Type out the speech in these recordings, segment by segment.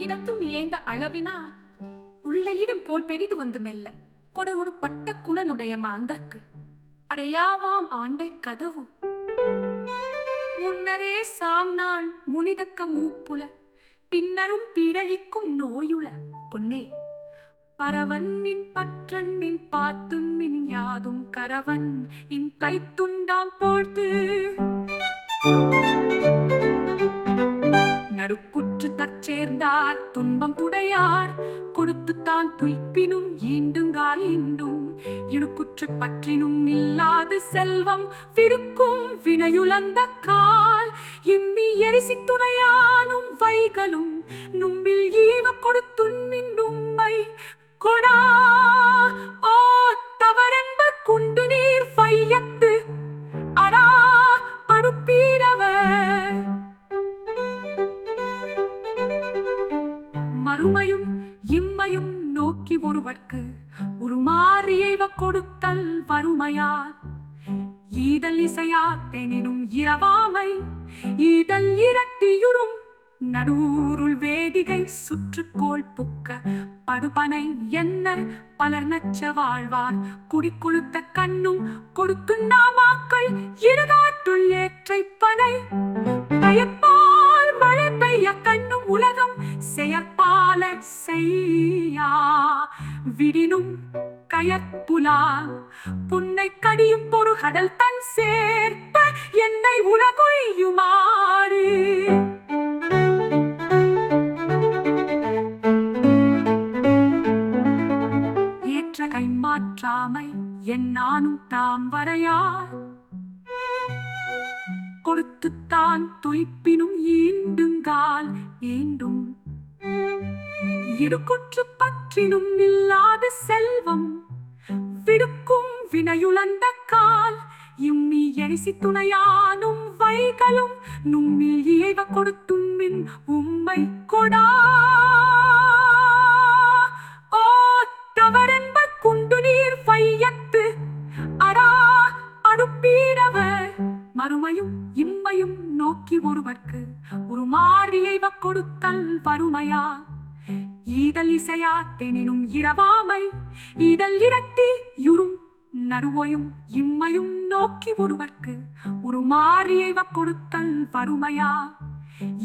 இடத்தும் ஏந்த அளவினா உள்ளையிடும் போல் பெரிது வந்து மெல்ல. கொட ஒரு பட்ட குணனுடைய மாந்தக்கு அடையாவாம் ஆண்டை கதவு. முன்னரே சாம்நாள் முனிதக்க மூப்புல. பின்னரும் பிறழிக்கும் நோயுல. பொன்னே பரவன் நின் பற்றன் நின் மின் யாதும் கரவன். இன் கைத்துண்டாம் போழ்த்து. நடுக்குற்று தற்சேர்ந்தார் துன்பம் உடையார். கொடுத்து தான் துய்ப்பினும் ஈண்டுங்கால் ஈண்டும். இடுக்குற்று பற்றினும் இல்லாது செல்வம் விருக்கும் வினையுலந்த கால். இம்மி எரிசி துணையானும் வைகளும் நும்பில் ஈ மறுமையும் இம்மையும் நோக்கி ஒருவர்க்கு உருமாறியைவ கொடுத்தல் வறுமையார் ஈதல் இசையா தெனினும் இரவாமை ஈதல் இரட்டியுறும் நடூருள் வேதிகை சுற்றுக்கோள் புக்க படுபனை என்ன பலர் நச்ச வாழ்வார். குடிக்கொழுத்த கண்ணும் கொடுக்கும் நாமாக்கள் இருநாட்டுள் ஏற்றை பனை செயற்பால செய்யா? விடினும் கயற்புலா? புன்னை கடியும் பொறு கடல் தன் சேர்ப்ப என்னை உலகொய்யுமாறு? ஏற்ற கைமாற்றாமை என்னானும் என் நானும் தாம் வரையார் கொடுத்துத்தான் துய்ப்பினும் ஈண்டுங்கால் ஈண்டும் இடுக்குற்று பற்றினும் இல்லாத செல்வம். விடுக்கும் வினையுழந்த கால் இம்மி எரிசி துணையானும் வைகளும் நும்மில் இயைவ கொடுத்தும் மின் உம்மை கொடா. ஓ தவறென்ப குண்டு நீர் வையத்து அடா அனுப்பீரவ மறுமையும் இம்மையும் நோக்கி ஒருவர்க்கு ஒரு மாறியைவ கொடுத்தல் வறுமையா? ஈதல் இசையா தெனினும் இரவாமை ஈதல் இரட்டி யுறும் நறுவையும் இம்மையும் நோக்கி ஒருவர்க்கு ஒரு மாறியைவ கொடுத்தல் வறுமையா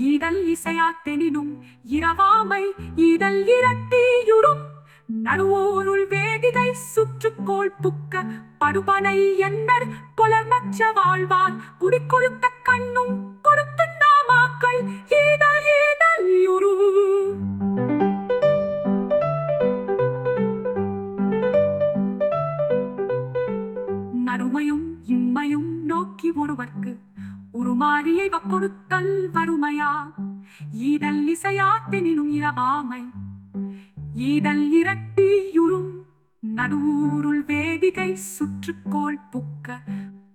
ஈதல் இசையா தெனினும் இரவாமை ஈதல் இரட்டியுறும் நடுவோருள் வேதிதை சுற்றுக்கோள் புக்க படுபனை என்னர் புலர் நச்ச வாழ்வார் குடிக்கொழுத்த கண்ணும் ஒருவர்க்கு உருமாறியை கொடுத்தல் வறுமையா? ஈதல் இசையாத்தினும் இரவாமை. ஈதல் இரட்டியுறும் நடுவூருள் வேதிகை சுற்றுக்கோள் புக்க.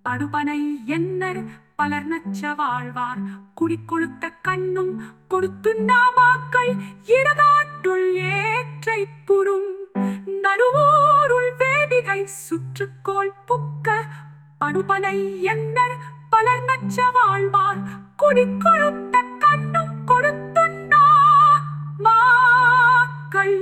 படுபனை என்னர் பலர் நச்ச வாழ்வார். குடிக்கொழுத்த கண்ணும் கொடுத்து நாமாக்கள் இடதாட்டுள் ஏற்றை புறும் நடுவோருள் வேதிகை சுற்றுக்கோள் புக்க. படுபனை என்னர் பலர் நச்ச வாழ்வார். குடிக்கொழுத்த கண்ணும் கொடுத்து மாக்கள்